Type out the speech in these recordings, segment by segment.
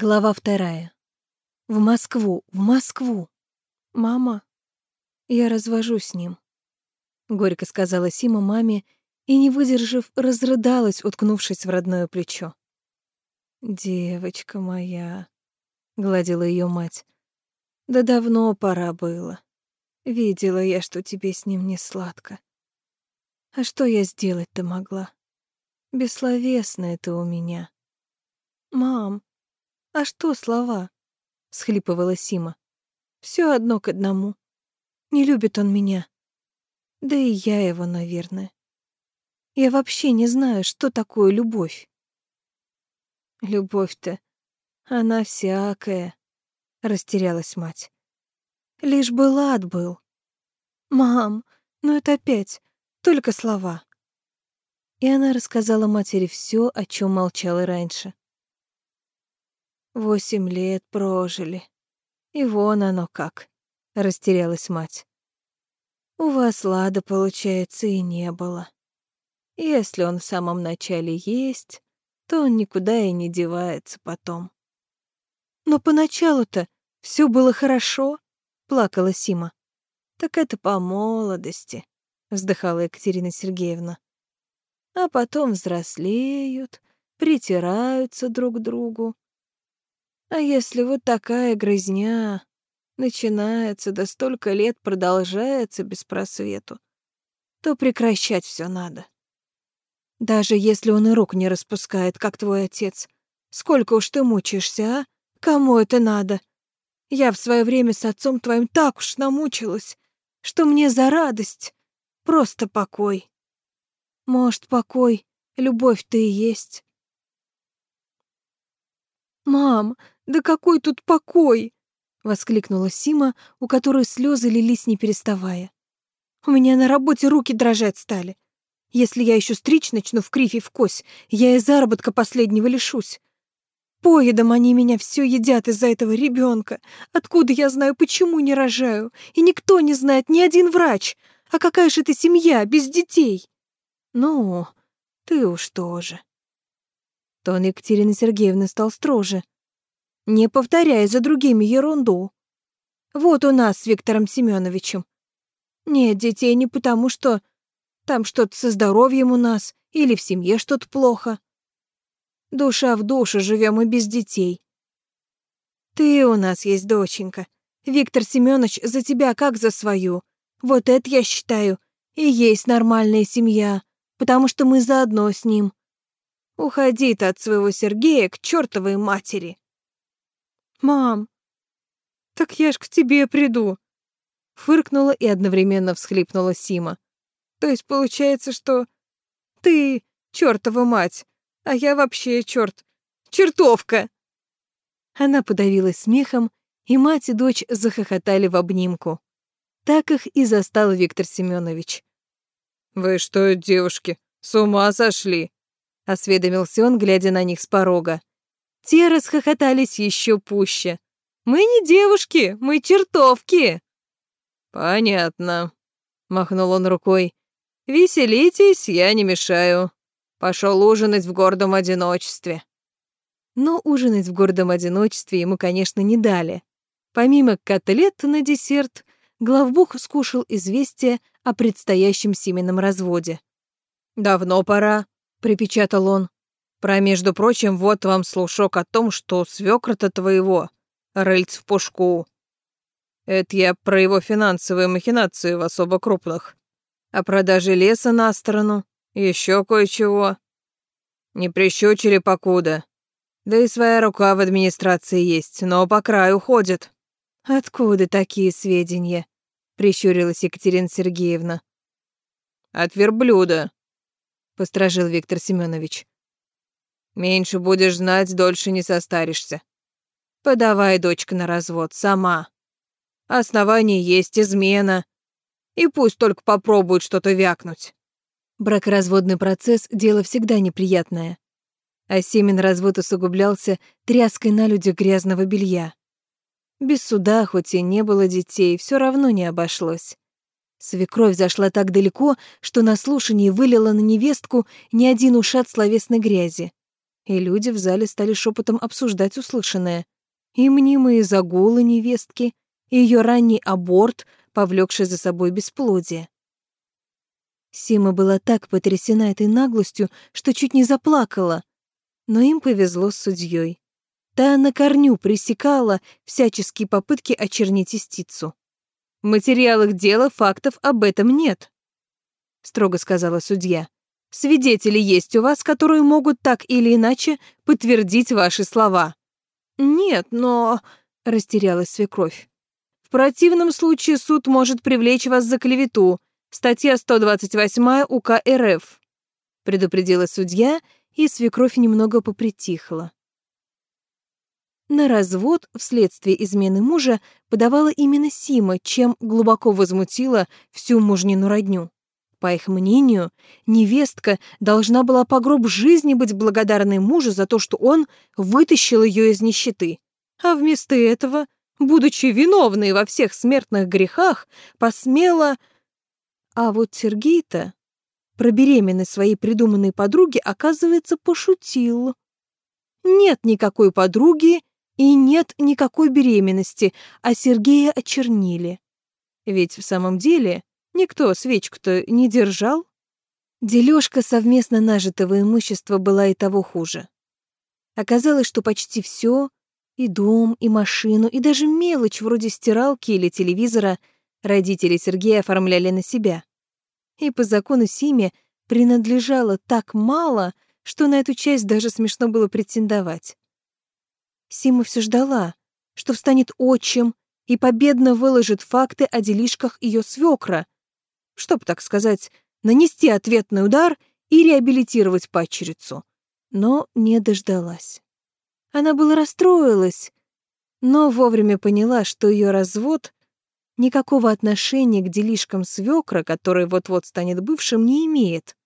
Глава вторая. В Москву, в Москву. Мама, я развожусь с ним. Горько сказала Сима маме и, не выдержав, разрыдалась, уткнувшись в родное плечо. «Девочка моя», — гладила ее мать, — «да давно пора было. Видела я, что тебе с ним не сладко. А что я сделать-то могла? Бессловесная ты у меня. Мам, «А что слова?» — схлипывала Сима. Все одно к одному. Не любит он меня. Да и я его, наверное. Я вообще не знаю, что такое любовь». «Любовь-то, она всякая», — растерялась мать. «Лишь бы лад был. Мам, ну это опять только слова». И она рассказала матери все, о чем молчала раньше. Восемь лет прожили. И вон оно как, — растерялась мать. У вас лада, получается, и не было. Если он в самом начале есть, то он никуда и не девается потом. Но поначалу-то все было хорошо, — плакала Сима. Так это по молодости, — вздыхала Екатерина Сергеевна. А потом взрослеют, притираются друг к другу, а если вот такая грызня начинается, да столько лет продолжается без просвету, то прекращать все надо. Даже если он и рук не распускает, как твой отец. Сколько уж ты мучаешься, а? Кому это надо? Я в свое время с отцом твоим так уж намучилась, что мне за радость просто покой. Может, покой, любовь-то и есть. «Мам, да какой тут покой!» — воскликнула Сима, у которой слезы лились не переставая. «У меня на работе руки дрожать стали. Если я еще стричь начну в кривь и в кось, я и заработка последнего лишусь. Поедом они меня все едят из-за этого ребенка. Откуда я знаю, почему не рожаю? И никто не знает, ни один врач. А какая же это семья без детей? Ну, ты уж тоже. Тон Екатерины Сергеевны стал строже. «Не повторяй за другими ерунду. Вот у нас с Виктором Семеновичем. Нет детей не потому, что там что-то со здоровьем у нас или в семье что-то плохо. Душа в душу живем и без детей. Ты у нас есть доченька. Виктор Семенович за тебя как за свою. Вот это, я считаю, и есть нормальная семья, потому что мы заодно с ним. Уходи ты от своего Сергея к чертовой матери. Мам, так я ж к тебе приду. Фыркнула и одновременно всхлипнула Сима. То есть получается, что ты чертова мать, а я вообще черт, чертовка. Она подавилась смехом, и мать и дочь захохотали в обнимку. Так их и застал Виктор Семенович. «Вы что, девушки, с ума сошли?» осведомился он, глядя на них с порога. Те расхохотались еще пуще. «Мы не девушки, мы чертовки!» «Понятно», — махнул он рукой. «Веселитесь, я не мешаю. Пошел ужинать в гордом одиночестве». Но ужинать в гордом одиночестве ему, конечно, не дали. Помимо котлет на десерт, главбух скушал известие о предстоящем семенном разводе. «Давно пора», припечатал он. Про, между прочим, вот вам слушок о том, что свекра-то твоего, рыльц в пушку. Это я про его финансовые махинации в особо крупных. О продаже леса на сторону, еще кое-чего. Не прищучили покуда. Да и своя рука в администрации есть, но по краю ходит. Откуда такие сведения? Прищурилась Екатерина Сергеевна. От верблюда, постражил Виктор Семенович. Меньше будешь знать, дольше не состаришься. Подавай, дочка, на развод сама. Основание есть измена. И пусть только попробует что-то вякнуть. Бракоразводный процесс — дело всегда неприятное. А семен развод усугублялся тряской на людях грязного белья. Без суда, хоть и не было детей, все равно не обошлось. Свекровь зашла так далеко, что на слушании вылила на невестку не один ушат словесной грязи. И люди в зале стали шепотом обсуждать услышанное. И мнимые загулы невестки, и ее ранний аборт, повлекший за собой бесплодие. Сима была так потрясена этой наглостью, что чуть не заплакала. Но им повезло с судьей. Та на корню пресекала всяческие попытки очернить истицу. «В материалах дела фактов об этом нет», — строго сказала судья. «Свидетели есть у вас, которые могут так или иначе подтвердить ваши слова». «Нет, но...» — растерялась свекровь. «В противном случае суд может привлечь вас за клевету. Статья 128 УК РФ», — предупредила судья, и свекровь немного попритихла. На развод вследствие измены мужа подавала именно Сима, чем глубоко возмутила всю мужнину родню. По их мнению, невестка должна была по гроб жизни быть благодарной мужу за то, что он вытащил ее из нищеты. А вместо этого, будучи виновной во всех смертных грехах, посмела... А вот Сергей-то про беременность своей придуманной подруги, оказывается, пошутил. Нет никакой подруги и нет никакой беременности, а Сергея очернили. Ведь в самом деле никто свечку-то не держал. Дележка совместно нажитого имущества была и того хуже. Оказалось, что почти все и дом, и машину, и даже мелочь вроде стиралки или телевизора родители Сергея оформляли на себя. И по закону Симе принадлежало так мало, что на эту часть даже смешно было претендовать. Сима все ждала, что встанет отчим и победно выложит факты о делишках ее свекра, чтоб, так сказать, нанести ответный удар и реабилитировать падчерицу. Но не дождалась. Она была расстроилась, но вовремя поняла, что ее развод никакого отношения к делишкам свекра, который вот-вот станет бывшим, не имеет.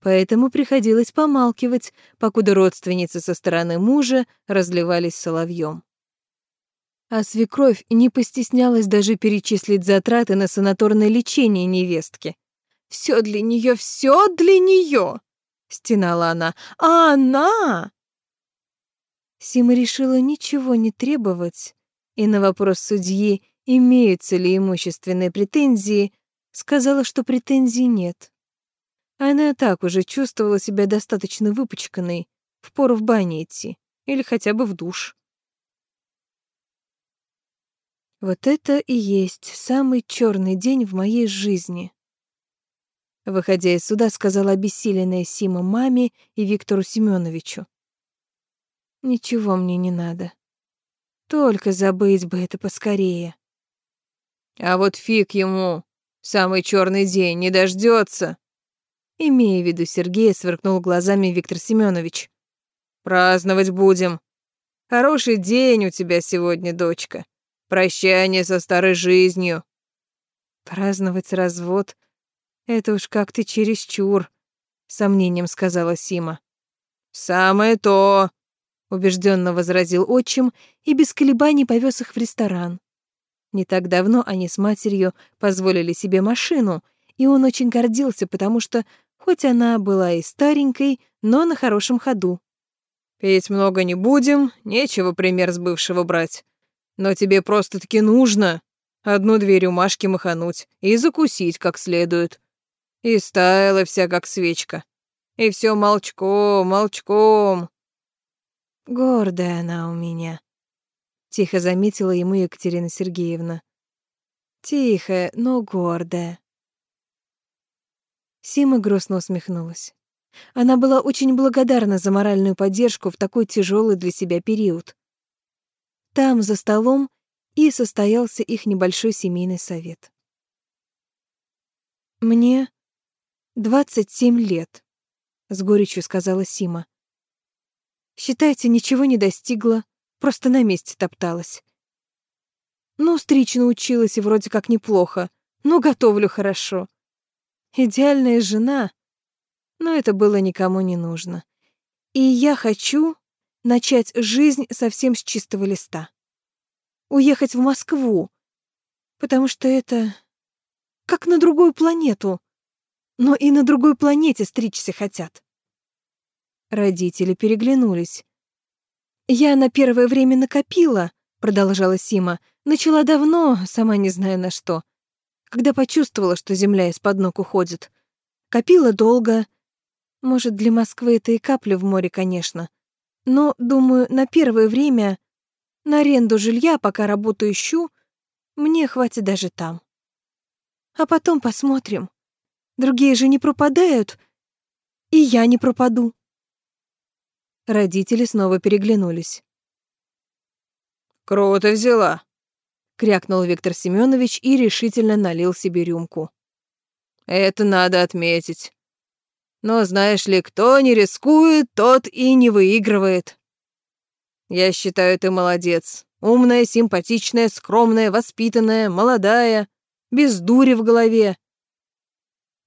Поэтому приходилось помалкивать, покуда родственницы со стороны мужа разливались соловьем. А свекровь не постеснялась даже перечислить затраты на санаторное лечение невестки. «Все для нее, все для нее!» — стенала она. «А она...» Сима решила ничего не требовать, и на вопрос судьи, имеются ли имущественные претензии, сказала, что претензий нет. Она так уже чувствовала себя достаточно выпачканной, впору в бане идти или хотя бы в душ. Вот это и есть самый черный день в моей жизни. Выходя из суда, сказала обессиленная Сима маме и Виктору Семеновичу. Ничего мне не надо. Только забыть бы это поскорее. А вот фиг ему, самый черный день не дождется. Имея в виду Сергея, сверкнул глазами Виктор Семенович. «Праздновать будем. Хороший день у тебя сегодня, дочка. Прощание со старой жизнью». «Праздновать развод — это уж как ты чересчур», — сомнением сказала Сима. «Самое то», — убежденно возразил отчим и без колебаний повез их в ресторан. Не так давно они с матерью позволили себе машину, и он очень гордился, потому что хоть она была и старенькой, но на хорошем ходу. «Петь много не будем, нечего пример с бывшего брать. Но тебе просто-таки нужно одну дверь у Машки махануть и закусить как следует. И стаяла вся как свечка. И все молчком, молчком». «Гордая она у меня», — тихо заметила ему Екатерина Сергеевна. «Тихая, но гордая». Сима грустно усмехнулась. Она была очень благодарна за моральную поддержку в такой тяжелый для себя период. Там, за столом, и состоялся их небольшой семейный совет. «Мне 27 лет», — с горечью сказала Сима. «Считайте, ничего не достигла, просто на месте топталась. Ну, стричь научилась и вроде как неплохо, но готовлю хорошо. Идеальная жена. Но это было никому не нужно. И я хочу начать жизнь совсем с чистого листа. Уехать в Москву. Потому что это как на другую планету. Но и на другой планете стричься хотят. Родители переглянулись. «Я на первое время накопила», — продолжала Сима. «Начала давно, сама не знаю на что. Когда почувствовала, что земля из-под ног уходит. Копила долго. Может, для Москвы это и капля в море, конечно. Но, думаю, на первое время, на аренду жилья, пока работу ищу, мне хватит даже там. А потом посмотрим. Другие же не пропадают, и я не пропаду. Родители снова переглянулись. «Круто взяла», — крякнул Виктор Семенович и решительно налил себе рюмку. «Это надо отметить. Но знаешь ли, кто не рискует, тот и не выигрывает. Я считаю, ты молодец. Умная, симпатичная, скромная, воспитанная, молодая, без дури в голове.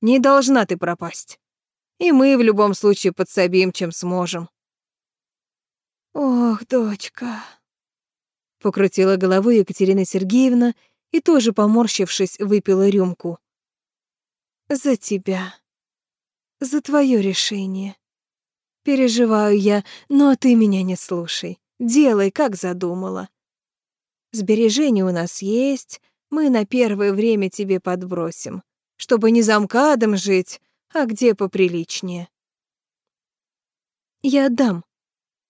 Не должна ты пропасть. И мы в любом случае подсобим, чем сможем. Ох, дочка. Покрутила головой Екатерина Сергеевна и тоже, поморщившись, выпила рюмку. За тебя за твое решение. Переживаю я, но ты меня не слушай. Делай, как задумала. Сбережения у нас есть, мы на первое время тебе подбросим, чтобы не замкадом жить, а где поприличнее. Я отдам.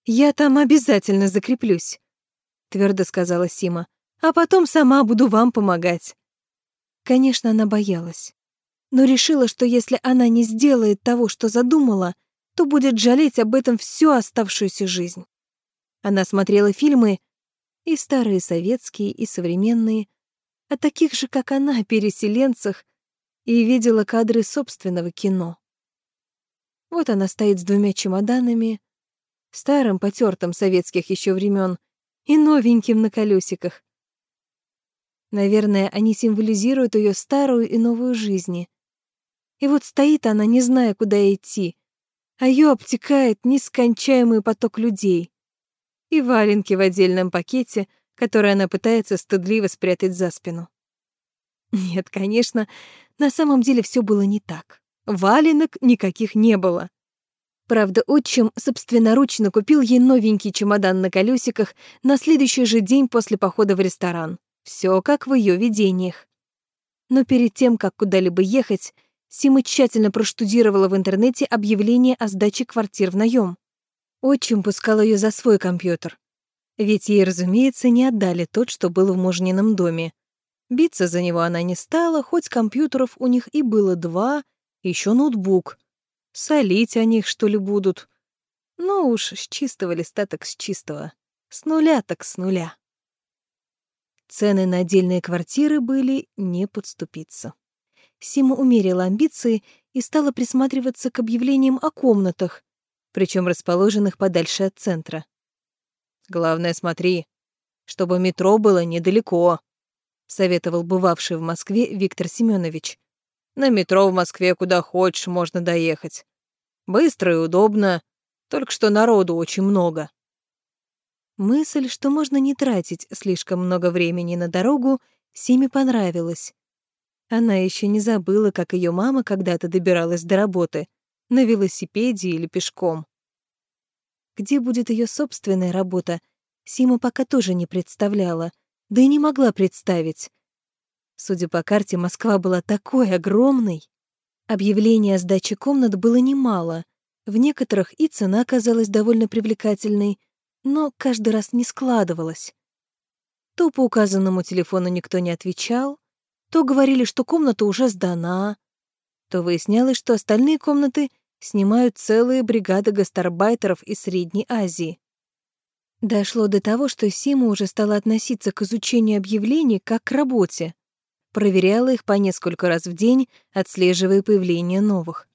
Я там обязательно закреплюсь, твердо сказала Сима, а потом сама буду вам помогать. Конечно, она боялась но решила, что если она не сделает того, что задумала, то будет жалеть об этом всю оставшуюся жизнь. Она смотрела фильмы, и старые советские, и современные, о таких же, как она, переселенцах, и видела кадры собственного кино. Вот она стоит с двумя чемоданами, старым, потертым советских еще времен, и новеньким на колесиках. Наверное, они символизируют ее старую и новую жизни — и вот стоит она, не зная, куда идти, а ее обтекает нескончаемый поток людей. И валенки в отдельном пакете, который она пытается стыдливо спрятать за спину. Нет, конечно, на самом деле все было не так. Валенок никаких не было. Правда, отчим собственноручно купил ей новенький чемодан на колесиках на следующий же день после похода в ресторан. Все как в ее видениях. Но перед тем, как куда-либо ехать, Сима тщательно проштудировала в интернете объявление о сдаче квартир в наем. Отчим пускал ее за свой компьютер. Ведь ей, разумеется, не отдали тот, что был в мужнином доме. Биться за него она не стала, хоть компьютеров у них и было два, еще ноутбук. Солить о них, что ли, будут. Ну уж, с чистого листа так с чистого. С нуля так с нуля. Цены на отдельные квартиры были не подступиться. Сима умерила амбиции и стала присматриваться к объявлениям о комнатах, причем расположенных подальше от центра. «Главное, смотри, чтобы метро было недалеко», — советовал бывавший в Москве Виктор Семенович. «На метро в Москве куда хочешь можно доехать. Быстро и удобно, только что народу очень много». Мысль, что можно не тратить слишком много времени на дорогу, Симе понравилась. Она еще не забыла, как ее мама когда-то добиралась до работы, на велосипеде или пешком. Где будет ее собственная работа, Сима пока тоже не представляла, да и не могла представить. Судя по карте, Москва была такой огромной. Объявлений о сдаче комнат было немало. В некоторых и цена казалась довольно привлекательной, но каждый раз не складывалась. То по указанному телефону никто не отвечал, то говорили, что комната уже сдана, то выяснялось, что остальные комнаты снимают целые бригады гастарбайтеров из Средней Азии. Дошло до того, что Сима уже стала относиться к изучению объявлений как к работе. Проверяла их по несколько раз в день, отслеживая появление новых.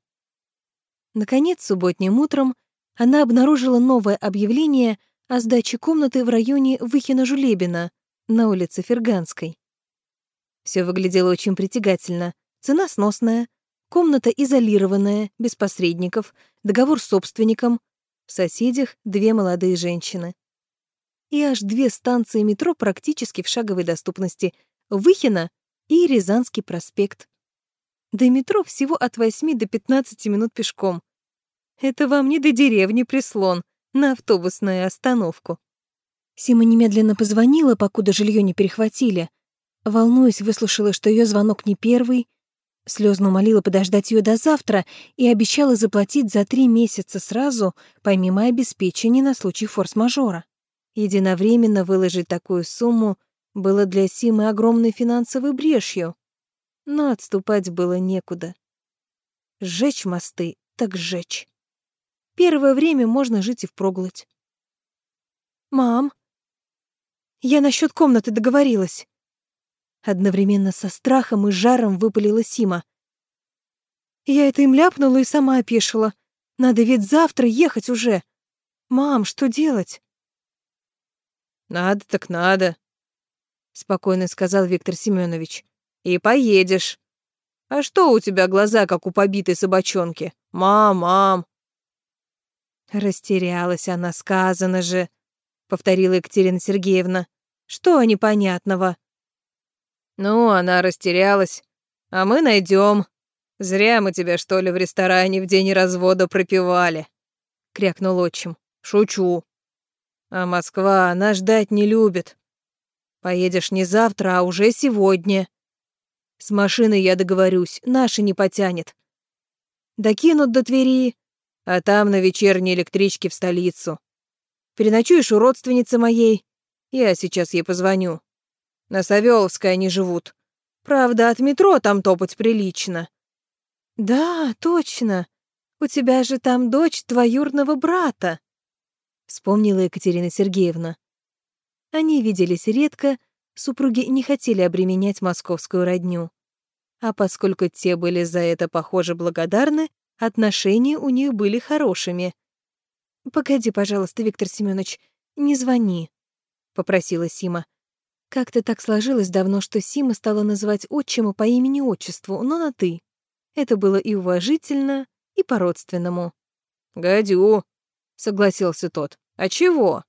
Наконец, субботним утром она обнаружила новое объявление о сдаче комнаты в районе Выхина-Жулебина на улице Ферганской. Все выглядело очень притягательно. Цена сносная, комната изолированная, без посредников, договор с собственником. В соседях две молодые женщины. И аж две станции метро практически в шаговой доступности. Выхина и Рязанский проспект. До метро всего от 8 до 15 минут пешком. Это вам не до деревни прислон, на автобусную остановку. Сима немедленно позвонила, покуда жилье не перехватили. Волнуясь, выслушала, что ее звонок не первый, слезно молила подождать ее до завтра и обещала заплатить за три месяца сразу, помимо обеспечения на случай форс-мажора. Единовременно выложить такую сумму было для Симы огромной финансовой брешью, но отступать было некуда. Сжечь мосты, так сжечь. Первое время можно жить и впроглоть. «Мам, я насчет комнаты договорилась». Одновременно со страхом и жаром выпалила Сима. Я это им ляпнула и сама опешила. Надо ведь завтра ехать уже. Мам, что делать? Надо так надо, спокойно сказал Виктор Семенович. И поедешь. А что у тебя глаза, как у побитой собачонки? Мам, мам. Растерялась она, сказано же, повторила Екатерина Сергеевна. Что непонятного? Ну, она растерялась. А мы найдем. Зря мы тебя, что ли, в ресторане в день развода пропивали, крякнул отчим. Шучу. А Москва, она ждать не любит. Поедешь не завтра, а уже сегодня. С машиной я договорюсь, наша не потянет. Докинут до Твери, а там на вечерней электричке в столицу. Переночуешь у родственницы моей. Я сейчас ей позвоню. На Савёловской они живут. Правда, от метро там топать прилично. Да, точно. У тебя же там дочь двоюродного брата. Вспомнила Екатерина Сергеевна. Они виделись редко, супруги не хотели обременять московскую родню. А поскольку те были за это, похоже, благодарны, отношения у них были хорошими. «Погоди, пожалуйста, Виктор Семенович, не звони», — попросила Сима. Как-то так сложилось давно, что Сима стала называть отчима по имени-отчеству, но на «ты». Это было и уважительно, и по-родственному. «Гадю», — согласился тот. «А чего?»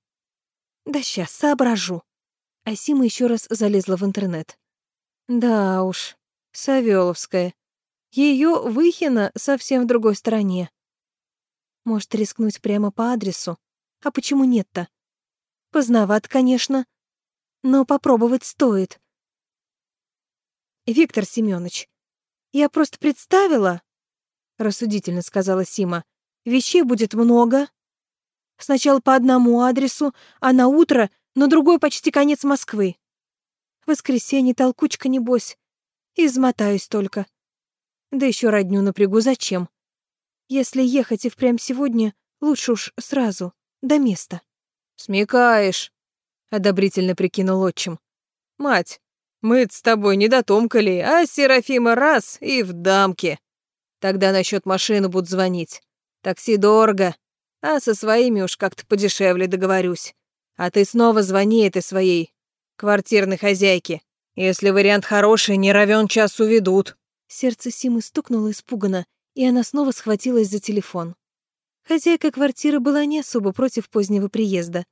«Да сейчас соображу». А Сима еще раз залезла в интернет. «Да уж, Савеловская. Ее Выхина совсем в другой стороне. Может, рискнуть прямо по адресу? А почему нет-то? Поздноват, конечно, но попробовать стоит. Виктор Семенович, я просто представила, рассудительно сказала Сима. Вещей будет много. Сначала по одному адресу, а на утро на другой почти конец Москвы. В воскресенье толкучка, небось. Измотаюсь только. Да еще родню напрягу зачем? Если ехать и впрямь сегодня, лучше уж сразу, до места. Смекаешь, одобрительно прикинул отчим. Мать, мы с тобой не дотомкали, а Серафима раз и в дамке. Тогда насчет машины будут звонить. Такси дорого, а со своими уж как-то подешевле договорюсь. А ты снова звони этой своей квартирной хозяйке. Если вариант хороший, не равен час уведут. Сердце Симы стукнуло испуганно, и она снова схватилась за телефон. Хозяйка квартиры была не особо против позднего приезда.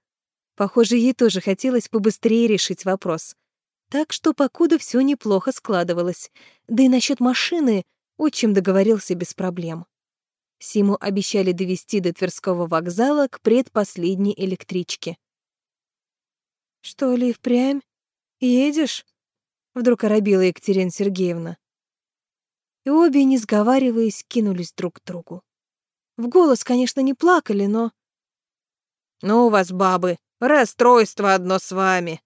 Похоже, ей тоже хотелось побыстрее решить вопрос. Так что покуда все неплохо складывалось. Да и насчет машины отчим договорился без проблем. Симу обещали довести до Тверского вокзала к предпоследней электричке. «Что ли, впрямь? Едешь?» — вдруг оробила Екатерина Сергеевна и обе, не сговариваясь, кинулись друг к другу. В голос, конечно, не плакали, но... «Ну вас, бабы, расстройство одно с вами!»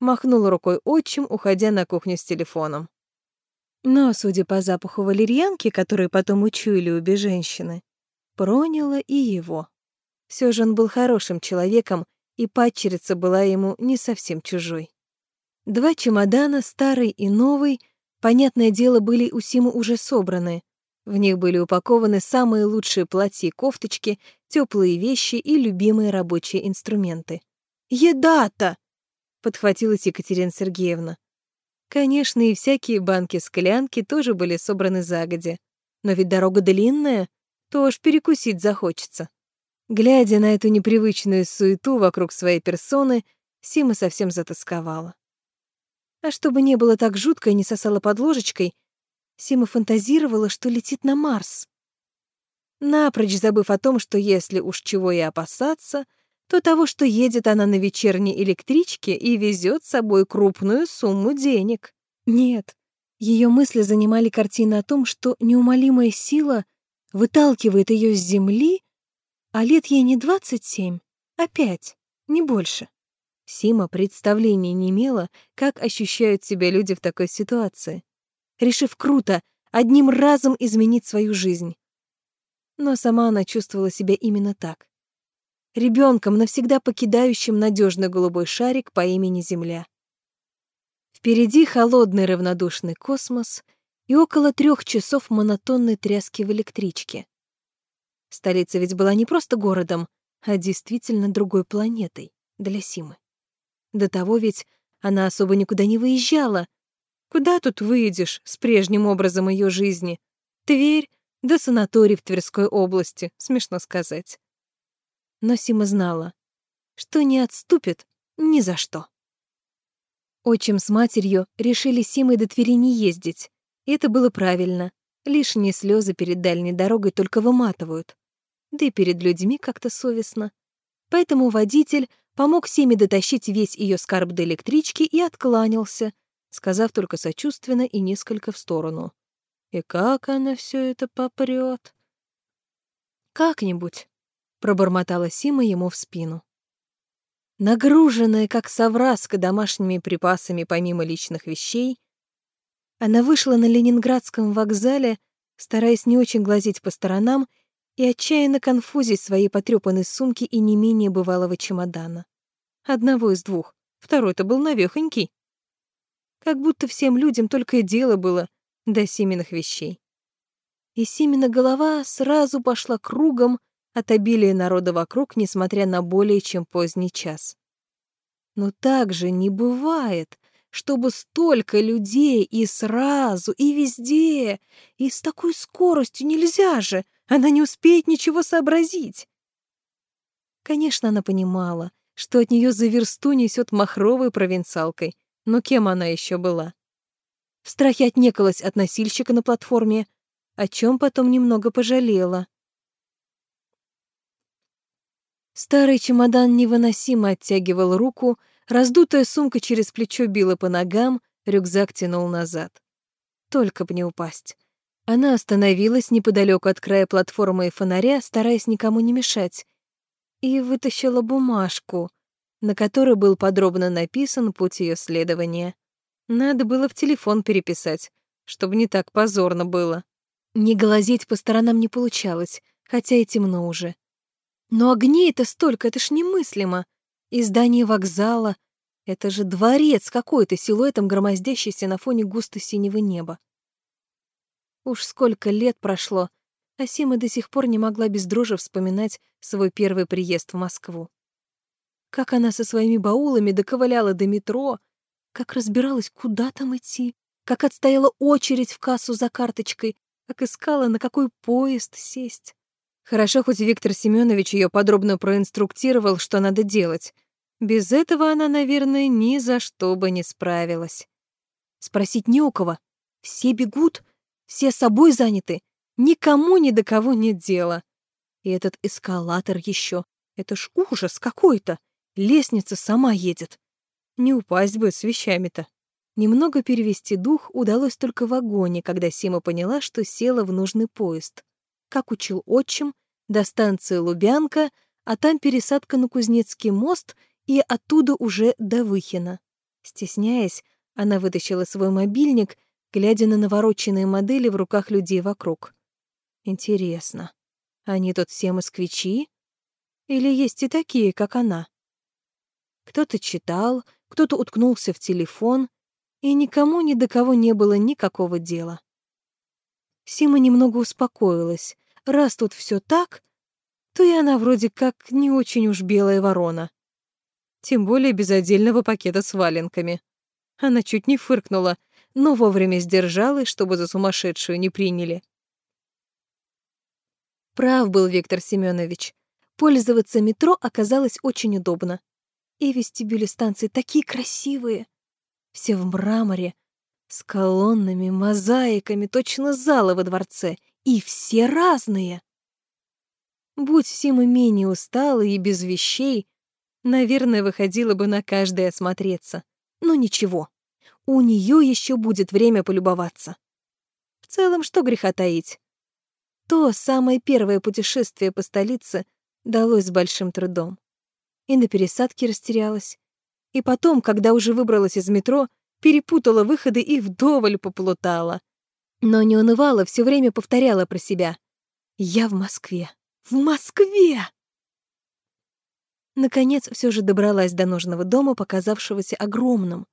Махнул рукой отчим, уходя на кухню с телефоном. Но, судя по запаху валерьянки, который потом учуяли обе женщины, проняло и его. Все же он был хорошим человеком, и падчерица была ему не совсем чужой. Два чемодана, старый и новый — Понятное дело, были у Симы уже собраны. В них были упакованы самые лучшие платья и кофточки, теплые вещи и любимые рабочие инструменты. «Еда-то!» — подхватилась Екатерина Сергеевна. Конечно, и всякие банки-склянки тоже были собраны загодя. Но ведь дорога длинная, то аж перекусить захочется. Глядя на эту непривычную суету вокруг своей персоны, Сима совсем затасковала. А чтобы не было так жутко и не сосала под ложечкой, Сима фантазировала, что летит на Марс. напрочь забыв о том, что если уж чего и опасаться, то того, что едет она на вечерней электричке и везет с собой крупную сумму денег. Нет, ее мысли занимали картины о том, что неумолимая сила выталкивает ее с земли, а лет ей не 27, а 5, не больше. Сима представления не имела, как ощущают себя люди в такой ситуации, решив круто одним разом изменить свою жизнь. Но сама она чувствовала себя именно так. Ребенком, навсегда покидающим надежный голубой шарик по имени Земля. Впереди холодный равнодушный космос и около трех часов монотонной тряски в электричке. Столица ведь была не просто городом, а действительно другой планетой для Симы. До того ведь она особо никуда не выезжала, Куда тут выйдешь с прежним образом ее жизни? Тверь да санаторий в Тверской области, смешно сказать. Но Сима знала, что не отступит ни за что. Отчим с матерью решили Симой до Твери не ездить. И это было правильно. Лишние слезы перед дальней дорогой только выматывают. Да и перед людьми как-то совестно. Поэтому водитель помог Симе дотащить весь ее скарб до электрички и откланялся, сказав только сочувственно и несколько в сторону. «И как она все это попрет?» «Как-нибудь», — пробормотала Сима ему в спину. Нагруженная, как совраска, домашними припасами помимо личных вещей, она вышла на Ленинградском вокзале, стараясь не очень глазеть по сторонам и отчаянно конфузить свои потрёпанные сумки и не менее бывалого чемодана. Одного из двух, второй-то был навехонький как будто всем людям только и дело было до Симиных вещей. И Симина голова сразу пошла кругом от обилия народа вокруг, несмотря на более чем поздний час. Но так же не бывает, чтобы столько людей и сразу, и везде, и с такой скоростью нельзя же, она не успеет ничего сообразить. Конечно, она понимала, что от нее за версту несет махровой провинциалкой, но кем она еще была? В страхе отнекалась от носильщика на платформе, о чем потом немного пожалела. Старый чемодан невыносимо оттягивал руку, раздутая сумка через плечо била по ногам, рюкзак тянул назад. Только б не упасть. Она остановилась неподалеку от края платформы и фонаря, стараясь никому не мешать, и вытащила бумажку — на которой был подробно написан путь ее следования. Надо было в телефон переписать, чтобы не так позорно было. Не глазеть по сторонам не получалось, хотя и темно уже. Но огней-то столько, это ж немыслимо. И здание вокзала — это же дворец какой-то, силуэтом громоздящийся на фоне густо-синего неба. Уж сколько лет прошло, а Сима до сих пор не могла без дрожи вспоминать свой первый приезд в Москву. Как она со своими баулами доковыляла до метро, как разбиралась, куда там идти, как отстояла очередь в кассу за карточкой, как искала, на какой поезд сесть. Хорошо, хоть Виктор Семенович ее подробно проинструктировал, что надо делать. Без этого она, наверное, ни за что бы не справилась. Спросить не у кого. Все бегут, все собой заняты, никому ни до кого нет дела. И этот эскалатор еще. Это ж ужас какой-то. Лестница сама едет. Не упасть бы с вещами-то. Немного перевести дух удалось только в вагоне, когда Сима поняла, что села в нужный поезд. Как учил отчим, до станции Лубянка, а там пересадка на Кузнецкий мост и оттуда уже до Выхина. Стесняясь, она вытащила свой мобильник, глядя на навороченные модели в руках людей вокруг. Интересно, они тут все москвичи? Или есть и такие, как она? Кто-то читал, кто-то уткнулся в телефон, и никому ни до кого не было никакого дела. Сима немного успокоилась. Раз тут все так, то и она вроде как не очень уж белая ворона. Тем более без отдельного пакета с валенками. Она чуть не фыркнула, но вовремя сдержалась, чтобы за сумасшедшую не приняли. Прав был Виктор Семенович. Пользоваться метро оказалось очень удобно. И вестибюли станции такие красивые. Все в мраморе, с колоннами, мозаиками, точно залы во дворце. И все разные. Будь Сима менее усталой и без вещей, наверное, выходила бы на каждое осмотреться. Но ничего, у нее еще будет время полюбоваться. В целом, что греха таить? То самое первое путешествие по столице далось с большим трудом. И на пересадке растерялась. И потом, когда уже выбралась из метро, перепутала выходы и вдоволь поплутала. Но не унывала, все время повторяла про себя. «Я в Москве! В Москве!» Наконец, все же добралась до нужного дома, показавшегося огромным.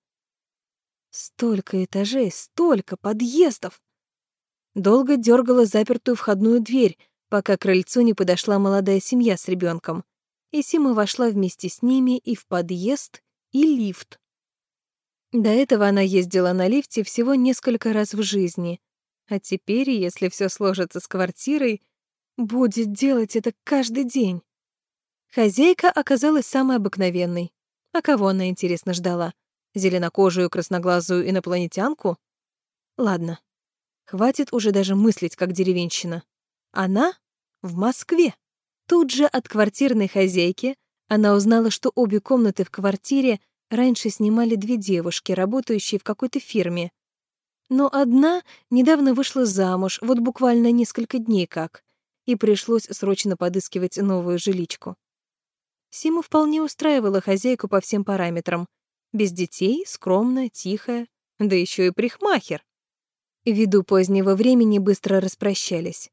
Столько этажей, столько подъездов! Долго дергала запертую входную дверь, пока к крыльцу не подошла молодая семья с ребенком, и Сима вошла вместе с ними и в подъезд, и лифт. До этого она ездила на лифте всего несколько раз в жизни, а теперь, если все сложится с квартирой, будет делать это каждый день. Хозяйка оказалась самой обыкновенной. А кого она, интересно, ждала? Зеленокожую красноглазую инопланетянку? Ладно, хватит уже даже мыслить, как деревенщина. Она в Москве. Тут же от квартирной хозяйки она узнала, что обе комнаты в квартире раньше снимали две девушки, работающие в какой-то фирме. Но одна недавно вышла замуж, вот буквально несколько дней как, и пришлось срочно подыскивать новую жиличку. Сима вполне устраивала хозяйку по всем параметрам. Без детей, скромная, тихая, да еще и прихмахер. Ввиду позднего времени быстро распрощались.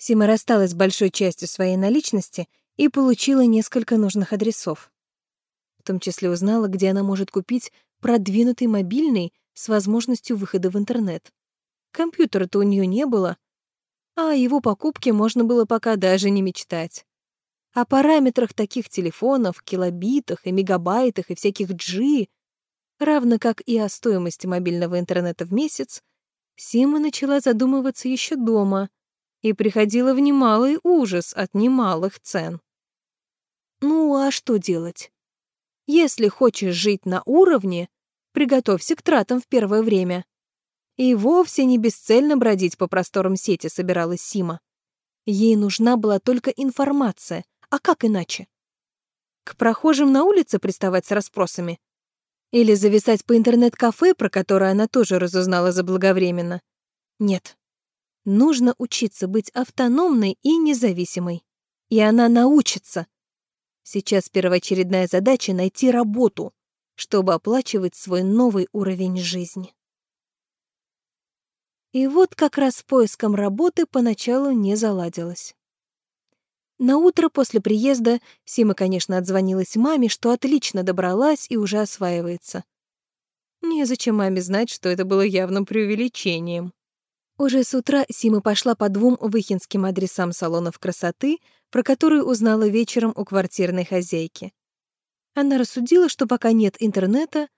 Сима рассталась с большой частью своей наличности и получила несколько нужных адресов. В том числе узнала, где она может купить продвинутый мобильный с возможностью выхода в интернет. Компьютера-то у нее не было, а о его покупке можно было пока даже не мечтать. О параметрах таких телефонов, килобитах и мегабайтах и всяких G, равно как и о стоимости мобильного интернета в месяц, Сима начала задумываться еще дома и приходила в немалый ужас от немалых цен. Ну, а что делать? Если хочешь жить на уровне, приготовься к тратам в первое время. И вовсе не бесцельно бродить по просторам сети собиралась Сима. Ей нужна была только информация, а как иначе? К прохожим на улице приставать с расспросами? Или зависать по интернет-кафе, про которое она тоже разузнала заблаговременно? Нет. Нужно учиться быть автономной и независимой. И она научится. Сейчас первоочередная задача — найти работу, чтобы оплачивать свой новый уровень жизни. И вот как раз с поиском работы поначалу не заладилось. На утро после приезда Сима, конечно, отзвонилась маме, что отлично добралась и уже осваивается. Незачем маме знать, что это было явным преувеличением. Уже с утра Сима пошла по двум выхинским адресам салонов красоты, про которые узнала вечером у квартирной хозяйки. Она рассудила, что пока нет интернета,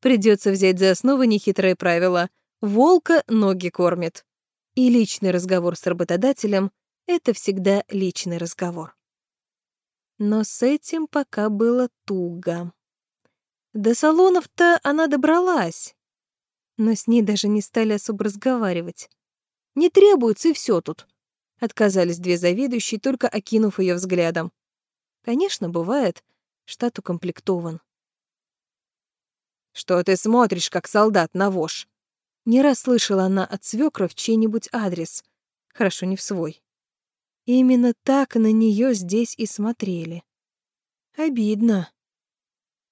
придется взять за основу нехитрое правило «волка ноги кормит». И личный разговор с работодателем — это всегда личный разговор. Но с этим пока было туго. До салонов-то она добралась, но с ней даже не стали особо разговаривать. Не требуется, и все тут. Отказались две заведующие, только окинув ее взглядом. Конечно, бывает, штат укомплектован. «Что ты смотришь, как солдат на вож?» Не раз слышала она от свекров чей-нибудь адрес. Хорошо, не в свой. Именно так на нее здесь и смотрели. Обидно.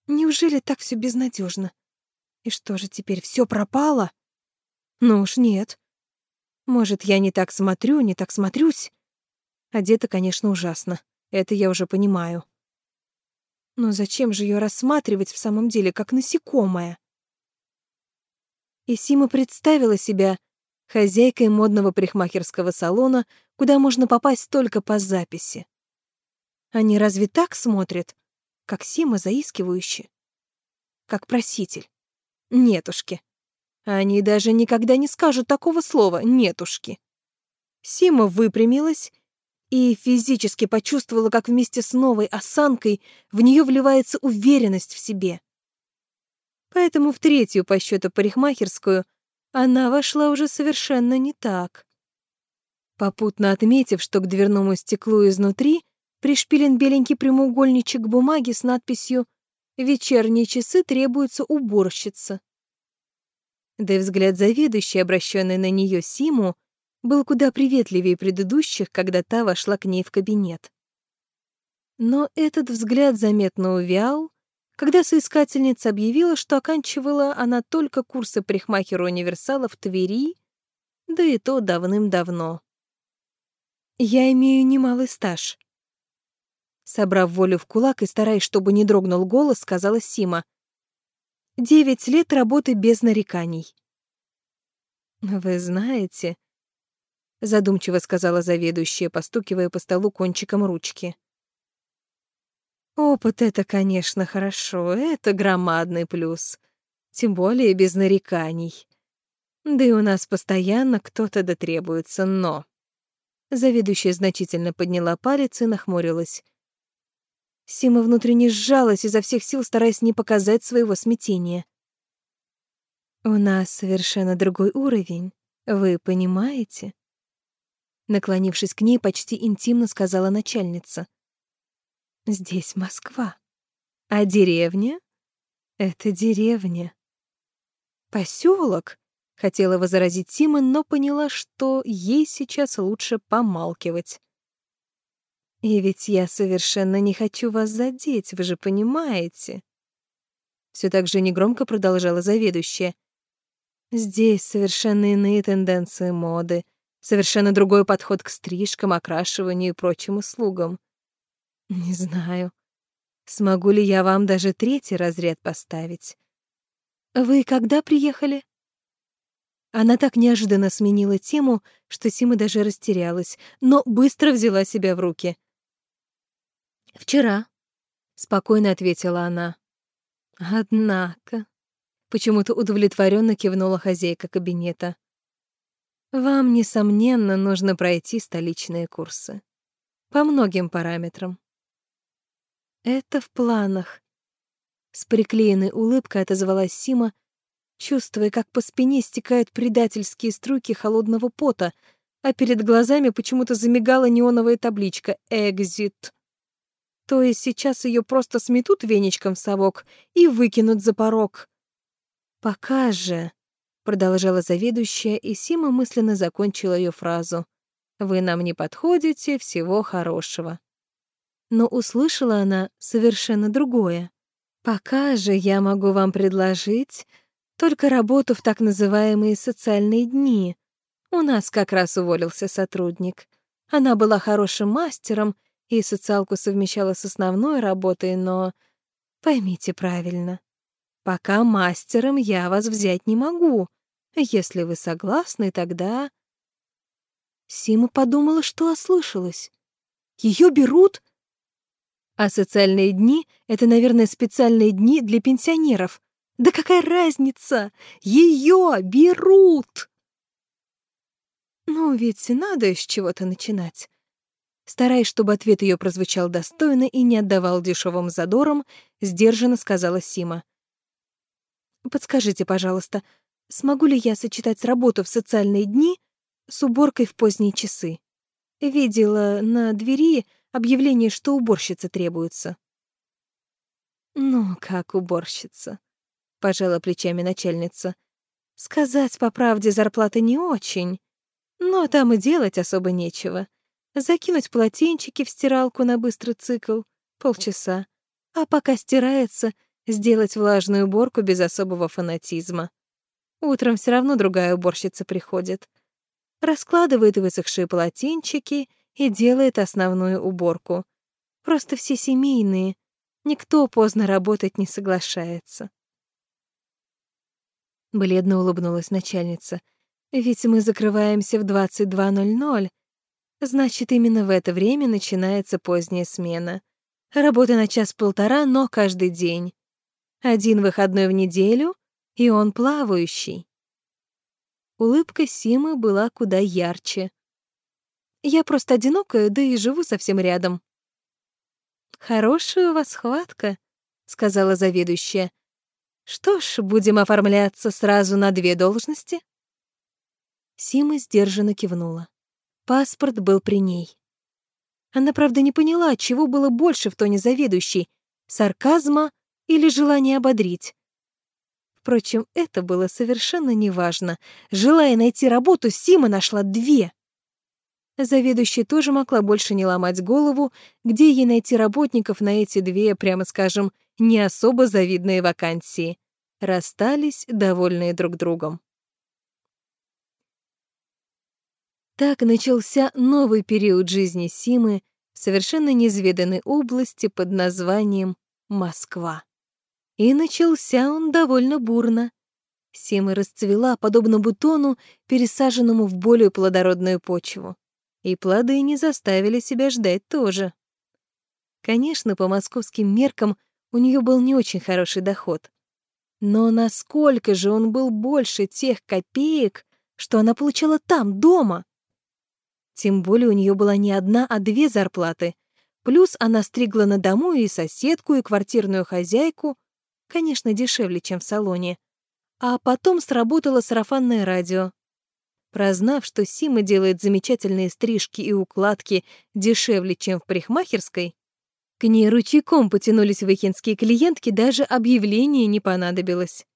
Неужели так все безнадежно? И что же теперь, все пропало? Ну уж нет. Может, я не так смотрю, не так смотрюсь? Одета, конечно, ужасно. Это я уже понимаю. Но зачем же ее рассматривать в самом деле как насекомое? И Сима представила себя хозяйкой модного парикмахерского салона, куда можно попасть только по записи. Они разве так смотрят, как Сима заискивающе? Как проситель? Нетушки. Они даже никогда не скажут такого слова «нетушки». Сима выпрямилась и физически почувствовала, как вместе с новой осанкой в нее вливается уверенность в себе. Поэтому в третью по счету парикмахерскую она вошла уже совершенно не так. попутно отметив, что к дверному стеклу изнутри пришпилен беленький прямоугольничек бумаги с надписью «Вечерние часы требуется уборщица». Да и взгляд заведующей, обращенный на нее Симу, был куда приветливее предыдущих, когда та вошла к ней в кабинет. Но этот взгляд заметно увял, когда соискательница объявила, что оканчивала она только курсы парикмахера-универсала в Твери, да и то давным-давно. «Я имею немалый стаж», Собрав волю в кулак и стараясь, чтобы не дрогнул голос, сказала Сима. «Девять лет работы без нареканий». «Вы знаете...» — задумчиво сказала заведующая, постукивая по столу кончиком ручки. «Опыт — это, конечно, хорошо, это громадный плюс. Тем более без нареканий. Да и у нас постоянно кто-то дотребуется, но...» Заведующая значительно подняла палец и нахмурилась. Сима внутренне сжалась, изо всех сил стараясь не показать своего смятения. «У нас совершенно другой уровень, вы понимаете?» Наклонившись к ней, почти интимно сказала начальница. «Здесь Москва. А деревня — это деревня. Поселок, хотела возразить Сима, но поняла, что ей сейчас лучше помалкивать. И ведь я совершенно не хочу вас задеть, вы же понимаете. Все так же негромко продолжала заведующая. Здесь совершенно иные тенденции моды, совершенно другой подход к стрижкам, окрашиванию и прочим услугам. Не знаю, смогу ли я вам даже третий разряд поставить. Вы когда приехали? Она так неожиданно сменила тему, что Сима даже растерялась, но быстро взяла себя в руки — «Вчера», — спокойно ответила она. «Однако», — почему-то удовлетворенно кивнула хозяйка кабинета. «Вам, несомненно, нужно пройти столичные курсы. По многим параметрам». «Это в планах», — с приклеенной улыбкой отозвалась Сима, чувствуя, как по спине стекают предательские струйки холодного пота, а перед глазами почему-то замигала неоновая табличка «Экзит». То есть сейчас ее просто сметут веничком в совок и выкинут за порог. «Пока же», — продолжала заведующая, и Сима мысленно закончила ее фразу. «Вы нам не подходите, всего хорошего». Но услышала она совершенно другое. «Пока же я могу вам предложить только работу в так называемые социальные дни. У нас как раз уволился сотрудник. Она была хорошим мастером — и социалку совмещала с основной работой, но поймите правильно. Пока мастером я вас взять не могу. Если вы согласны, тогда... Сима подумала, что ослышалась. Ее берут? А социальные дни — это, наверное, специальные дни для пенсионеров. Да какая разница? Ее берут! Ну, ведь надо с чего-то начинать. Стараясь, чтобы ответ ее прозвучал достойно и не отдавал дешевым задором, сдержанно сказала Сима. «Подскажите, пожалуйста, смогу ли я сочетать работу в социальные дни с уборкой в поздние часы? Видела на двери объявление, что уборщица требуется». «Ну, как уборщица?» — пожала плечами начальница. «Сказать по правде, зарплата не очень, но там и делать особо нечего закинуть полотенчики в стиралку на быстрый цикл — полчаса, а пока стирается, сделать влажную уборку без особого фанатизма. Утром все равно другая уборщица приходит. Раскладывает высохшие полотенчики и делает основную уборку. Просто все семейные, никто поздно работать не соглашается. Бледно улыбнулась начальница. «Ведь мы закрываемся в 22.00, Значит, именно в это время начинается поздняя смена. Работа на час-полтора, но каждый день. Один выходной в неделю, и он плавающий. Улыбка Симы была куда ярче. Я просто одинокая, да и живу совсем рядом. «Хорошая у вас хватка», — сказала заведующая. «Что ж, будем оформляться сразу на две должности?» Сима сдержанно кивнула. Паспорт был при ней. Она, правда, не поняла, чего было больше в тоне заведующей — сарказма или желания ободрить. Впрочем, это было совершенно неважно. Желая найти работу, Сима нашла две. Заведующая тоже могла больше не ломать голову, где ей найти работников на эти две, прямо скажем, не особо завидные вакансии. Расстались, довольные друг другом. Так начался новый период жизни Симы в совершенно неизведанной области под названием Москва. И начался он довольно бурно. Сима расцвела, подобно бутону, пересаженному в более плодородную почву. И плоды не заставили себя ждать тоже. Конечно, по московским меркам у нее был не очень хороший доход. Но насколько же он был больше тех копеек, что она получала там, дома? Тем более у нее была не одна, а две зарплаты. Плюс она стригла на дому и соседку, и квартирную хозяйку. Конечно, дешевле, чем в салоне. А потом сработало сарафанное радио. Прознав, что Сима делает замечательные стрижки и укладки дешевле, чем в парикмахерской, к ней ручейком потянулись выкинские клиентки, даже объявление не понадобилось.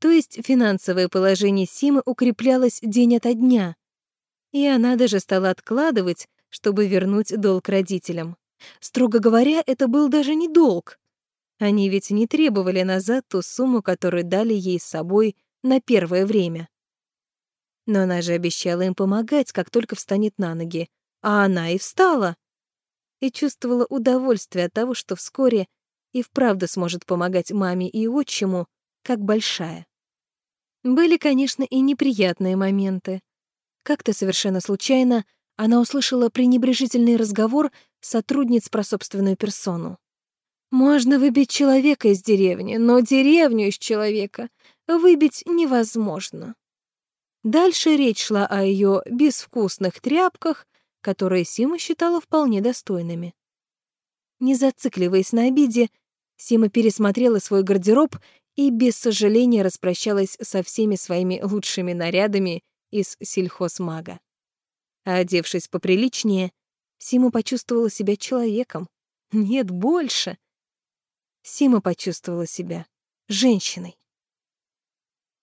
То есть финансовое положение Симы укреплялось день ото дня и она даже стала откладывать, чтобы вернуть долг родителям. Строго говоря, это был даже не долг. Они ведь не требовали назад ту сумму, которую дали ей с собой на первое время. Но она же обещала им помогать, как только встанет на ноги. А она и встала. И чувствовала удовольствие от того, что вскоре и вправду сможет помогать маме и отчиму, как большая. Были, конечно, и неприятные моменты. Как-то совершенно случайно она услышала пренебрежительный разговор сотрудниц про собственную персону. «Можно выбить человека из деревни, но деревню из человека выбить невозможно». Дальше речь шла о ее безвкусных тряпках, которые Сима считала вполне достойными. Не зацикливаясь на обиде, Сима пересмотрела свой гардероб и без сожаления распрощалась со всеми своими лучшими нарядами из сельхозмага. А одевшись поприличнее, Сима почувствовала себя человеком. Нет, больше. Сима почувствовала себя женщиной.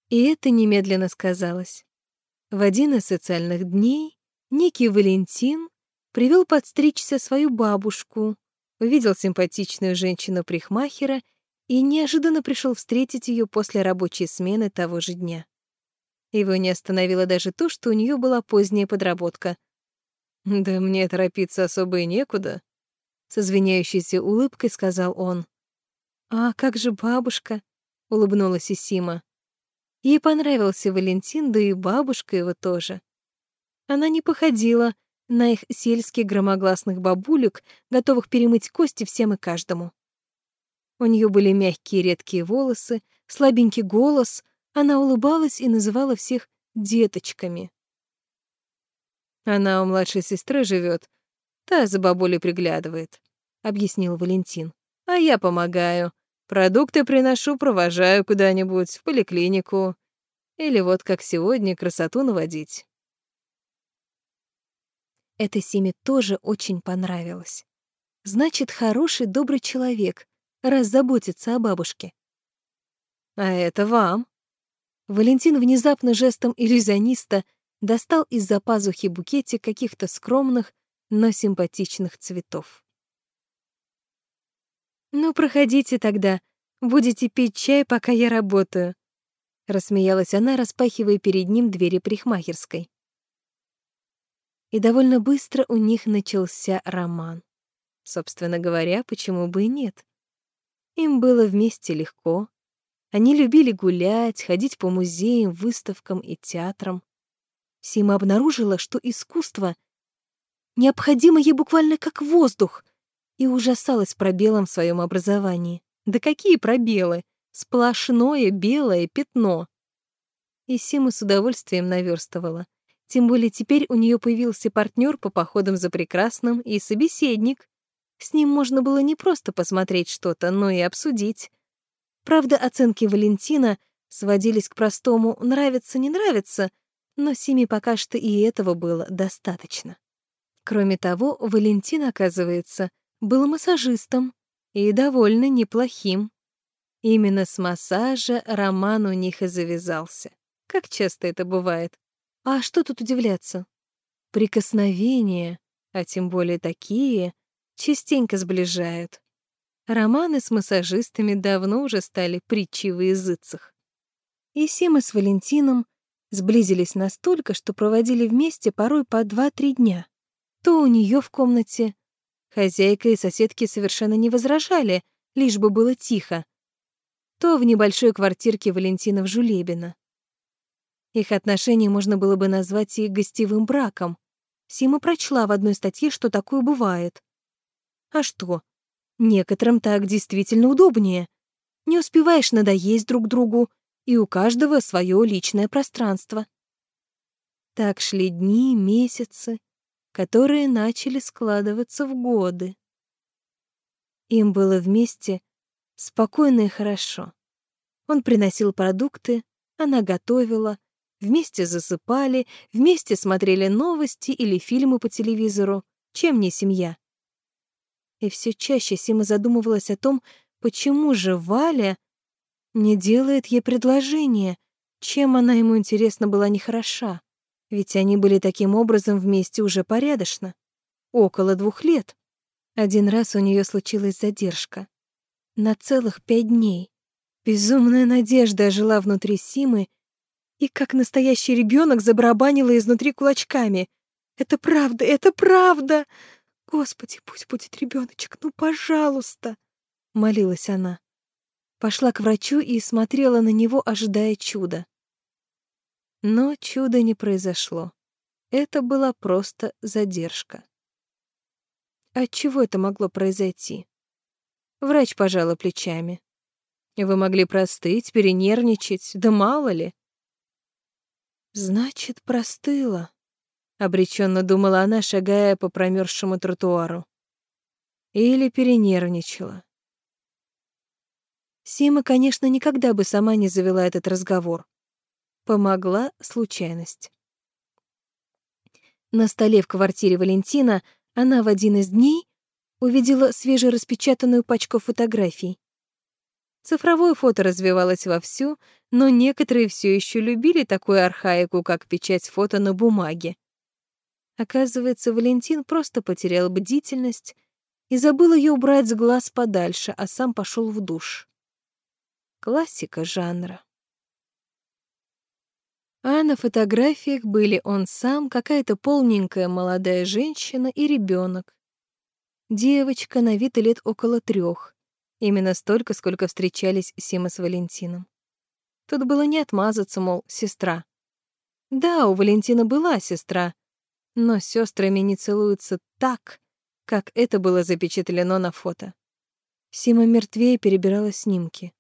И это немедленно сказалось. В один из социальных дней некий Валентин привел подстричься свою бабушку, увидел симпатичную женщину-прихмахера и неожиданно пришел встретить ее после рабочей смены того же дня. Его не остановило даже то, что у нее была поздняя подработка. «Да мне торопиться особо и некуда», — с извиняющейся улыбкой сказал он. «А как же бабушка?» — улыбнулась Исима. Ей понравился Валентин, да и бабушка его тоже. Она не походила на их сельских громогласных бабулек, готовых перемыть кости всем и каждому. У нее были мягкие редкие волосы, слабенький голос, она улыбалась и называла всех деточками. «Она у младшей сестры живет, та за бабулей приглядывает», — объяснил Валентин. «А я помогаю. Продукты приношу, провожаю куда-нибудь, в поликлинику. Или вот как сегодня красоту наводить». Это Симе тоже очень понравилось. Значит, хороший, добрый человек, раз заботится о бабушке. «А это вам», Валентин внезапно жестом иллюзиониста достал из-за пазухи букетик каких-то скромных, но симпатичных цветов. «Ну, проходите тогда. Будете пить чай, пока я работаю», — рассмеялась она, распахивая перед ним двери парикмахерской. И довольно быстро у них начался роман. Собственно говоря, почему бы и нет? Им было вместе легко, они любили гулять, ходить по музеям, выставкам и театрам. Сима обнаружила, что искусство необходимо ей буквально как воздух, и ужасалась пробелом в своем образовании. Да какие пробелы? Сплошное белое пятно. И Сима с удовольствием наверстывала. Тем более теперь у нее появился партнер по походам за прекрасным и собеседник. С ним можно было не просто посмотреть что-то, но и обсудить. Правда, оценки Валентина сводились к простому «нравится, не нравится», но Симе пока что и этого было достаточно. Кроме того, Валентин, оказывается, был массажистом и довольно неплохим. Именно с массажа роман у них и завязался. Как часто это бывает. А что тут удивляться? Прикосновения, а тем более такие, частенько сближают. Романы с массажистами давно уже стали притчей в языцах. И Сима с Валентином сблизились настолько, что проводили вместе порой по два-три дня. То у нее в комнате. Хозяйка и соседки совершенно не возражали, лишь бы было тихо. То в небольшой квартирке Валентина в Жулебино. Их отношения можно было бы назвать и гостевым браком. Сима прочла в одной статье, что такое бывает. А что? Некоторым так действительно удобнее. Не успеваешь надоесть друг другу, и у каждого свое личное пространство. Так шли дни, месяцы, которые начали складываться в годы. Им было вместе спокойно и хорошо. Он приносил продукты, она готовила, вместе засыпали, вместе смотрели новости или фильмы по телевизору, чем не семья. И все чаще Сима задумывалась о том, почему же Валя не делает ей предложение, чем она ему, интересно, была нехороша. Ведь они были таким образом вместе уже порядочно. Около двух лет. Один раз у нее случилась задержка. На целых пять дней. Безумная надежда жила внутри Симы и, как настоящий ребенок, забарабанила изнутри кулачками. «Это правда, это правда!» «Господи, пусть будет ребеночек, ну, пожалуйста!» — молилась она. Пошла к врачу и смотрела на него, ожидая чуда. Но чуда не произошло. Это была просто задержка. От чего это могло произойти? Врач пожала плечами. Вы могли простыть, перенервничать, да мало ли. Значит, простыла обреченно думала она, шагая по промерзшему тротуару. Или перенервничала. Сима, конечно, никогда бы сама не завела этот разговор. Помогла случайность. На столе в квартире Валентина она в один из дней увидела свежераспечатанную пачку фотографий. Цифровое фото развивалось вовсю, но некоторые все еще любили такую архаику, как печать фото на бумаге. Оказывается, Валентин просто потерял бдительность и забыл ее убрать с глаз подальше, а сам пошел в душ. Классика жанра. А на фотографиях были он сам, какая-то полненькая молодая женщина и ребенок. Девочка на вид лет около трех. Именно столько, сколько встречались Сима с Валентином. Тут было не отмазаться, мол, сестра. Да, у Валентина была сестра, но сестрами не целуются так, как это было запечатлено на фото. Сима мертвее перебирала снимки.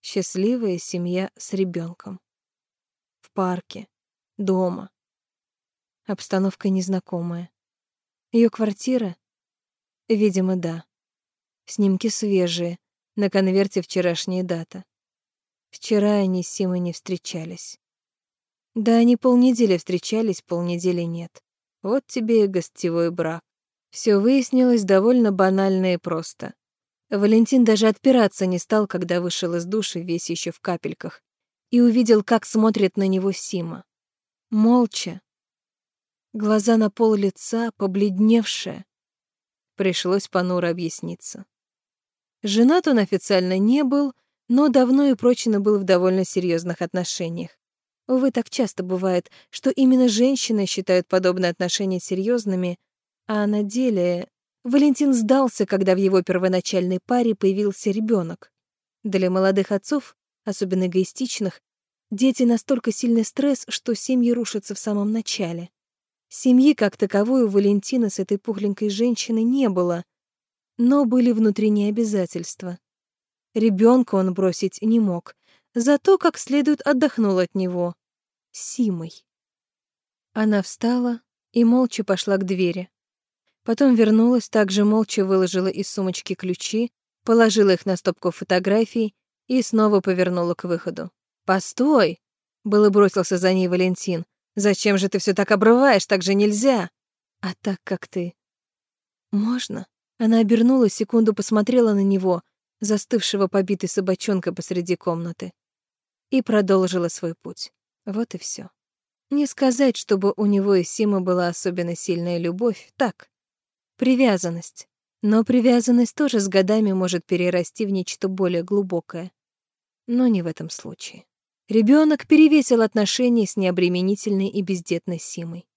Счастливая семья с ребенком. В парке, дома. Обстановка незнакомая. Ее квартира? Видимо, да. Снимки свежие, на конверте вчерашняя дата. Вчера они с Симой не встречались. Да они полнедели встречались, полнедели нет. Вот тебе и гостевой брак. Все выяснилось довольно банально и просто. Валентин даже отпираться не стал, когда вышел из души, весь еще в капельках, и увидел, как смотрит на него Сима. Молча. Глаза на пол лица, побледневшая. Пришлось понуро объясниться. Женат он официально не был, но давно и прочно был в довольно серьезных отношениях. Увы, так часто бывает, что именно женщины считают подобные отношения серьезными, а на деле Валентин сдался, когда в его первоначальной паре появился ребенок. Для молодых отцов, особенно эгоистичных, дети настолько сильный стресс, что семьи рушатся в самом начале. Семьи как таковой у Валентина с этой пухленькой женщиной не было, но были внутренние обязательства. Ребенка он бросить не мог, зато как следует отдохнул от него. Симой. Она встала и молча пошла к двери. Потом вернулась, также молча выложила из сумочки ключи, положила их на стопку фотографий и снова повернула к выходу. «Постой!» — было бросился за ней Валентин. «Зачем же ты все так обрываешь? Так же нельзя!» А так, как ты. Можно? Она обернулась, секунду посмотрела на него, застывшего побитой собачонкой посреди комнаты, и продолжила свой путь. Вот и все. Не сказать, чтобы у него и Симы была особенно сильная любовь, так, привязанность. Но привязанность тоже с годами может перерасти в нечто более глубокое. Но не в этом случае. Ребенок перевесил отношения с необременительной и бездетной Симой.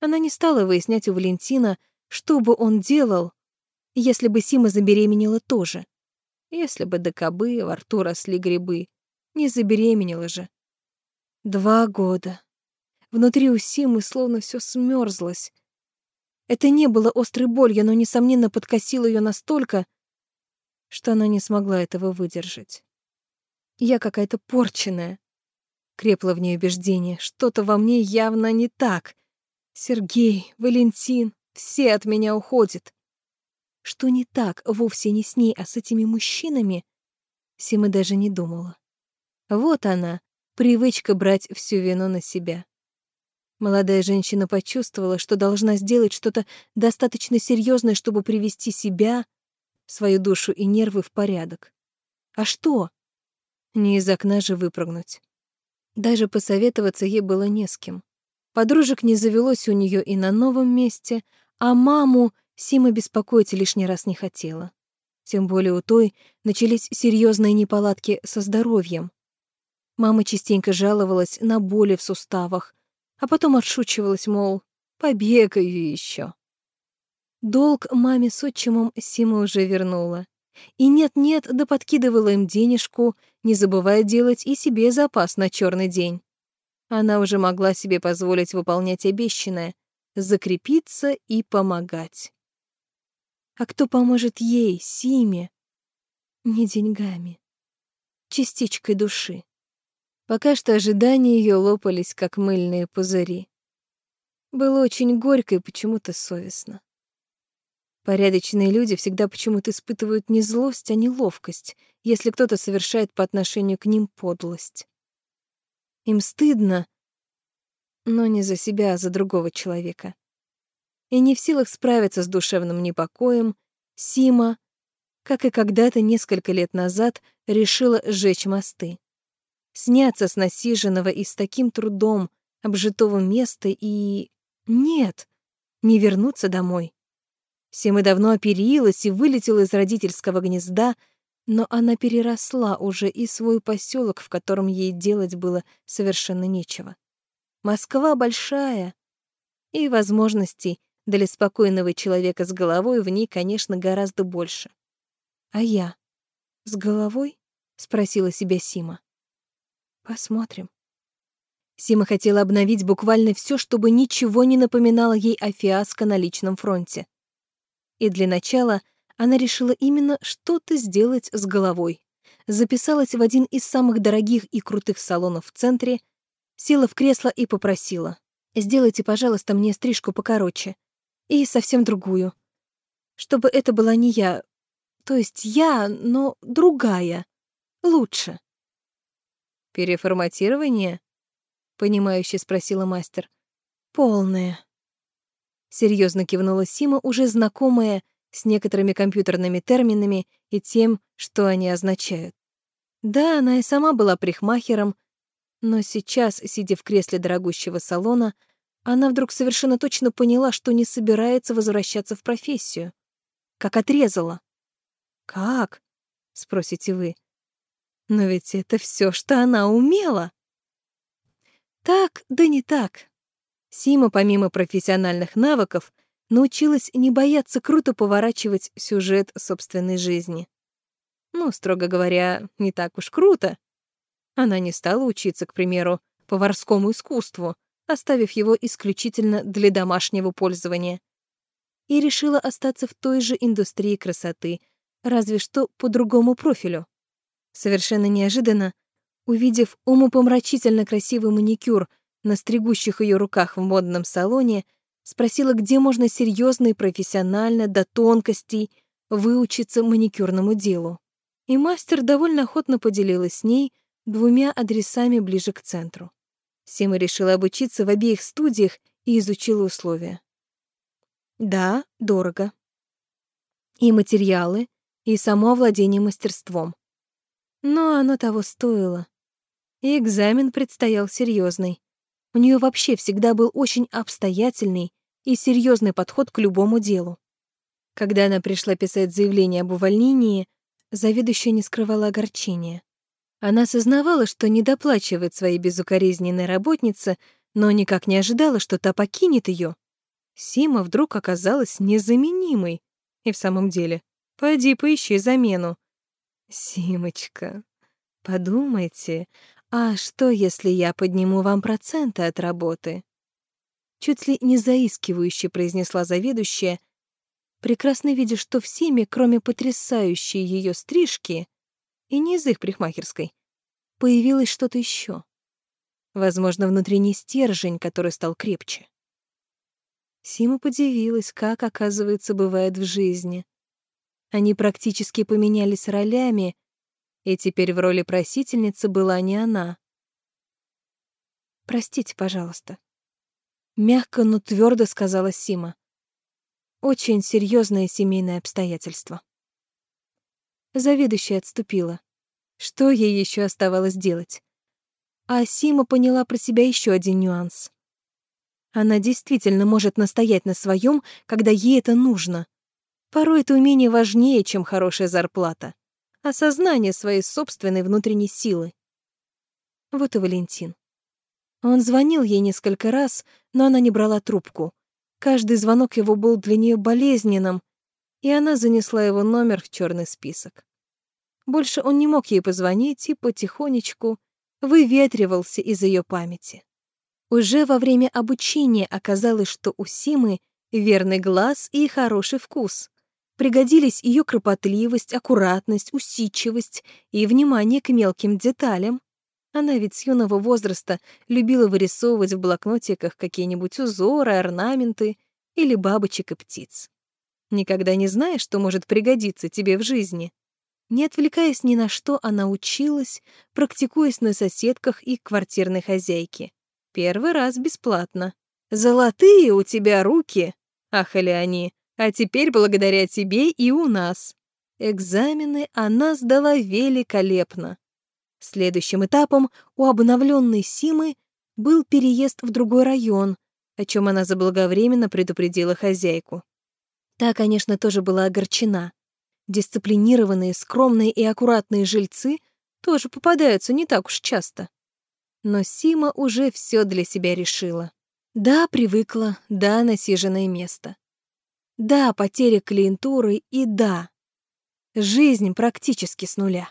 Она не стала выяснять у Валентина, что бы он делал, если бы Сима забеременела тоже. Если бы до кобы во рту росли грибы. Не забеременела же. Два года. Внутри у Симы словно все смерзлось, это не было острой болью, но, несомненно, подкосило ее настолько, что она не смогла этого выдержать. Я какая-то порченная. Крепло в ней убеждение. Что-то во мне явно не так. Сергей, Валентин, все от меня уходят. Что не так вовсе не с ней, а с этими мужчинами, Сима даже не думала. Вот она, привычка брать всю вину на себя. Молодая женщина почувствовала, что должна сделать что-то достаточно серьезное, чтобы привести себя, свою душу и нервы в порядок. А что? Не из окна же выпрыгнуть. Даже посоветоваться ей было не с кем. Подружек не завелось у нее и на новом месте, а маму Сима беспокоить лишний раз не хотела. Тем более у той начались серьезные неполадки со здоровьем. Мама частенько жаловалась на боли в суставах, а потом отшучивалась, мол, побегаю еще. Долг маме с отчимом Сима уже вернула. И нет-нет, да подкидывала им денежку, не забывая делать и себе запас на черный день. Она уже могла себе позволить выполнять обещанное — закрепиться и помогать. А кто поможет ей, Симе? Не деньгами, частичкой души. Пока что ожидания ее лопались, как мыльные пузыри. Было очень горько и почему-то совестно. Порядочные люди всегда почему-то испытывают не злость, а неловкость, если кто-то совершает по отношению к ним подлость. Им стыдно, но не за себя, а за другого человека. И не в силах справиться с душевным непокоем, Сима, как и когда-то несколько лет назад, решила сжечь мосты сняться с насиженного и с таким трудом обжитого места и... Нет, не вернуться домой. Сема давно оперилась и вылетела из родительского гнезда, но она переросла уже и свой поселок, в котором ей делать было совершенно нечего. Москва большая, и возможностей для спокойного человека с головой в ней, конечно, гораздо больше. А я с головой? спросила себя Сима. Посмотрим. Сима хотела обновить буквально все, чтобы ничего не напоминало ей о фиаско на личном фронте. И для начала она решила именно что-то сделать с головой. Записалась в один из самых дорогих и крутых салонов в центре, села в кресло и попросила. «Сделайте, пожалуйста, мне стрижку покороче. И совсем другую. Чтобы это была не я, то есть я, но другая. Лучше». «Переформатирование?» — понимающе спросила мастер. «Полное». Серьезно кивнула Сима, уже знакомая с некоторыми компьютерными терминами и тем, что они означают. Да, она и сама была прихмахером, но сейчас, сидя в кресле дорогущего салона, она вдруг совершенно точно поняла, что не собирается возвращаться в профессию. Как отрезала. «Как?» — спросите вы. Но ведь это все, что она умела. Так, да не так. Сима, помимо профессиональных навыков, научилась не бояться круто поворачивать сюжет собственной жизни. Ну, строго говоря, не так уж круто. Она не стала учиться, к примеру, поварскому искусству, оставив его исключительно для домашнего пользования. И решила остаться в той же индустрии красоты, разве что по другому профилю. Совершенно неожиданно, увидев умопомрачительно красивый маникюр на стригущих ее руках в модном салоне, спросила, где можно серьезно и профессионально, до тонкостей, выучиться маникюрному делу. И мастер довольно охотно поделилась с ней двумя адресами ближе к центру. Сима решила обучиться в обеих студиях и изучила условия. Да, дорого. И материалы, и само владение мастерством. Но оно того стоило. И экзамен предстоял серьезный. У нее вообще всегда был очень обстоятельный и серьезный подход к любому делу. Когда она пришла писать заявление об увольнении, заведующая не скрывала огорчения. Она сознавала, что не доплачивает своей безукоризненной работнице, но никак не ожидала, что та покинет ее. Сима вдруг оказалась незаменимой. И в самом деле, пойди поищи замену. Симочка, подумайте, а что, если я подниму вам проценты от работы? Чуть ли не заискивающе произнесла заведующая, прекрасно видя, что в Симе, кроме потрясающей ее стрижки, и не из их прихмахерской. Появилось что-то еще. Возможно, внутренний стержень, который стал крепче. Сима подивилась, как, оказывается, бывает в жизни. Они практически поменялись ролями, и теперь в роли просительницы была не она. «Простите, пожалуйста», — мягко, но твердо сказала Сима. «Очень серьезное семейное обстоятельство». Заведующая отступила. Что ей еще оставалось делать? А Сима поняла про себя еще один нюанс. Она действительно может настоять на своем, когда ей это нужно. Порой это умение важнее, чем хорошая зарплата. Осознание своей собственной внутренней силы. Вот и Валентин. Он звонил ей несколько раз, но она не брала трубку. Каждый звонок его был для нее болезненным, и она занесла его номер в черный список. Больше он не мог ей позвонить и потихонечку выветривался из ее памяти. Уже во время обучения оказалось, что у Симы верный глаз и хороший вкус. Пригодились ее кропотливость, аккуратность, усидчивость и внимание к мелким деталям. Она ведь с юного возраста любила вырисовывать в блокнотиках какие-нибудь узоры, орнаменты или бабочек и птиц. Никогда не знаешь, что может пригодиться тебе в жизни. Не отвлекаясь ни на что, она училась, практикуясь на соседках и квартирной хозяйке. Первый раз бесплатно. «Золотые у тебя руки!» — ахали они. «А теперь благодаря тебе и у нас». Экзамены она сдала великолепно. Следующим этапом у обновленной Симы был переезд в другой район, о чем она заблаговременно предупредила хозяйку. Та, конечно, тоже была огорчена. Дисциплинированные, скромные и аккуратные жильцы тоже попадаются не так уж часто. Но Сима уже все для себя решила. Да, привыкла, да, насиженное место. Да, потеря клиентуры и да, жизнь практически с нуля.